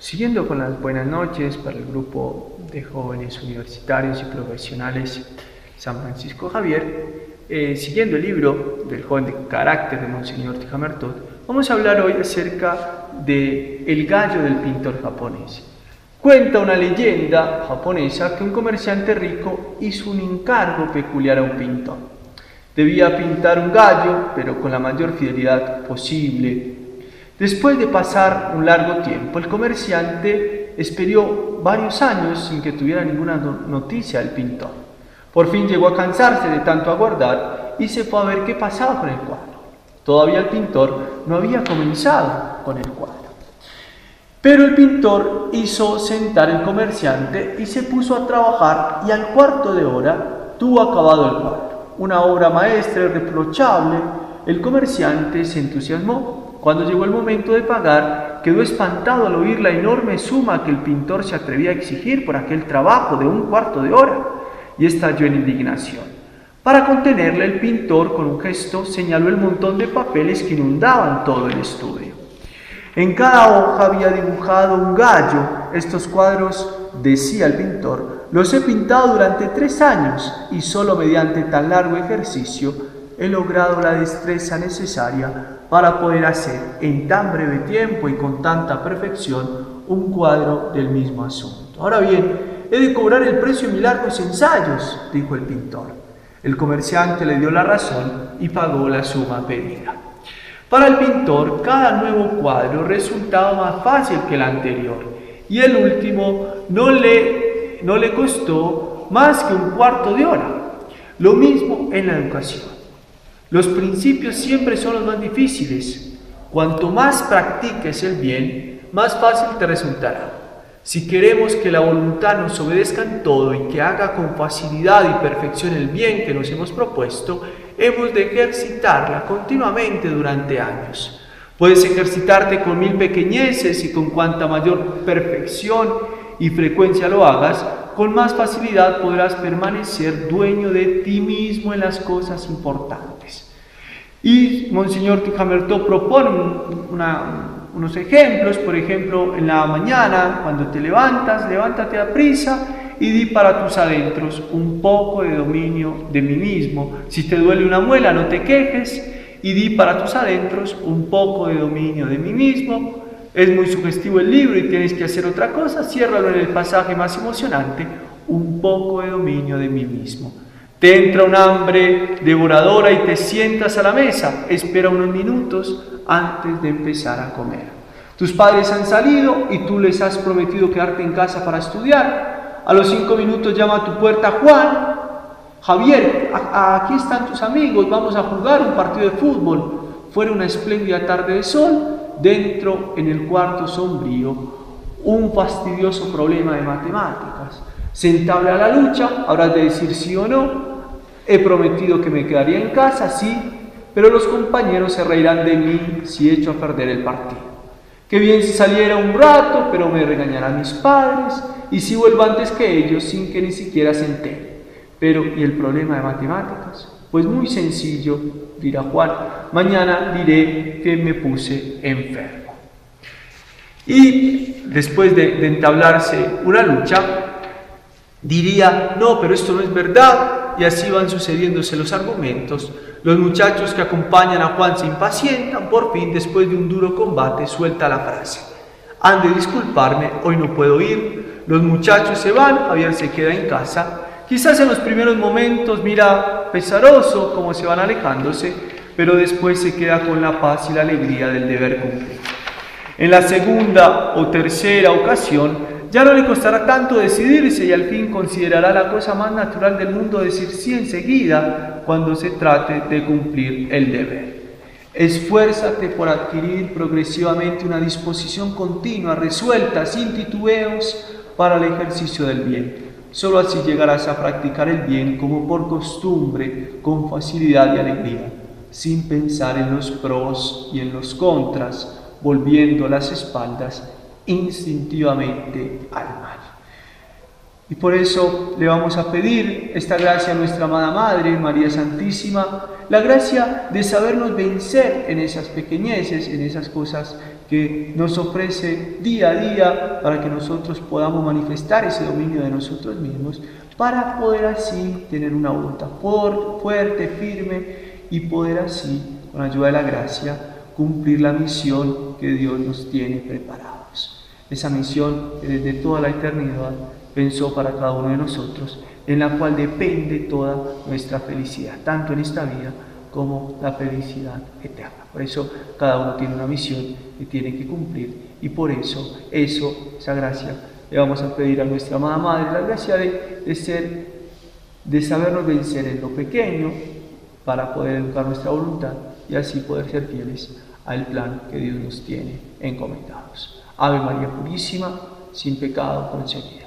Siguiendo con las buenas noches para el grupo de jóvenes universitarios y profesionales San Francisco Javier, eh, siguiendo el libro del joven de carácter de Monseñor Tijamertot, vamos a hablar hoy acerca de El gallo del pintor japonés. Cuenta una leyenda japonesa que un comerciante rico hizo un encargo peculiar a un pintor. Debía pintar un gallo, pero con la mayor fidelidad posible, Después de pasar un largo tiempo, el comerciante esperó varios años sin que tuviera ninguna noticia del pintor. Por fin llegó a cansarse de tanto aguardar y se fue a ver qué pasaba con el cuadro. Todavía el pintor no había comenzado con el cuadro. Pero el pintor hizo sentar al comerciante y se puso a trabajar y al cuarto de hora tuvo acabado el cuadro. Una obra maestra irreprochable. El comerciante se entusiasmó cuando llegó el momento de pagar, quedó espantado al oír la enorme suma que el pintor se atrevía a exigir por aquel trabajo de un cuarto de hora y estalló en indignación. Para contenerle, el pintor con un gesto señaló el montón de papeles que inundaban todo el estudio. En cada hoja había dibujado un gallo. Estos cuadros, decía el pintor, los he pintado durante tres años y solo mediante tan largo ejercicio he logrado la destreza necesaria para poder hacer en tan breve tiempo y con tanta perfección un cuadro del mismo asunto. Ahora bien, he de cobrar el precio de mis largos ensayos, dijo el pintor. El comerciante le dio la razón y pagó la suma pedida. Para el pintor, cada nuevo cuadro resultaba más fácil que el anterior y el último no le, no le costó más que un cuarto de hora. Lo mismo en la educación. Los principios siempre son los más difíciles. Cuanto más practiques el bien, más fácil te resultará. Si queremos que la voluntad nos obedezca en todo y que haga con facilidad y perfección el bien que nos hemos propuesto, hemos de ejercitarla continuamente durante años. Puedes ejercitarte con mil pequeñeces y con cuanta mayor perfección y frecuencia lo hagas, con más facilidad podrás permanecer dueño de ti mismo en las cosas importantes. Y Monseñor Tijamertó propone unos ejemplos, por ejemplo, en la mañana, cuando te levantas, levántate a prisa y di para tus adentros un poco de dominio de mí mismo. Si te duele una muela, no te quejes y di para tus adentros un poco de dominio de mí mismo. Es muy sugestivo el libro y tienes que hacer otra cosa, ciérralo en el pasaje más emocionante, un poco de dominio de mí mismo. Te entra un hambre devoradora y te sientas a la mesa. Espera unos minutos antes de empezar a comer. Tus padres han salido y tú les has prometido quedarte en casa para estudiar. A los cinco minutos llama a tu puerta Juan. Javier, aquí están tus amigos, vamos a jugar un partido de fútbol. Fuera una espléndida tarde de sol, dentro en el cuarto sombrío, un fastidioso problema de matemáticas. Se entabla la lucha, habrás de decir sí o no, He prometido que me quedaría en casa, sí, pero los compañeros se reirán de mí si echo a perder el partido. Qué bien si saliera un rato, pero me regañarán mis padres, y si vuelvo antes que ellos sin que ni siquiera se entere. Pero, ¿y el problema de matemáticas? Pues muy sencillo, dirá Juan. Mañana diré que me puse enfermo. Y después de, entablarse una lucha, diría, no, pero esto no es verdad, y así van sucediéndose los argumentos. Los muchachos que acompañan a Juan se impacientan, por fin, después de un duro combate, suelta la frase. Han de disculparme, hoy no puedo ir. Los muchachos se van, Javier se queda en casa. Quizás en los primeros momentos mira pesaroso cómo se van alejándose, pero después se queda con la paz y la alegría del deber cumplido. En la segunda o tercera ocasión, ya no le costará tanto decidirse y al fin considerará la cosa más natural del mundo decir sí enseguida cuando se trate de cumplir el deber. Esfuérzate por adquirir progresivamente una disposición continua, resuelta, sin titubeos, para el ejercicio del bien. Solo así llegarás a practicar el bien como por costumbre, con facilidad y alegría, sin pensar en los pros y en los contras, volviendo las espaldas instintivamente al mal. Y por eso le vamos a pedir esta gracia a nuestra amada Madre, María Santísima, la gracia de sabernos vencer en esas pequeñeces, en esas cosas que nos ofrece día a día para que nosotros podamos manifestar ese dominio de nosotros mismos, para poder así tener una voluntad fuerte, firme y poder así, con ayuda de la gracia, cumplir la misión que Dios nos tiene preparados. Esa misión que desde toda la eternidad pensó para cada uno de nosotros, en la cual depende toda nuestra felicidad, tanto en esta vida como la felicidad eterna. Por eso cada uno tiene una misión que tiene que cumplir y por eso, eso, esa gracia, le vamos a pedir a nuestra amada Madre la gracia de, de ser, de sabernos vencer en lo pequeño para poder educar nuestra voluntad y así poder ser fieles al plan que Dios nos tiene encomendados. Ave María Purísima, sin pecado concebida.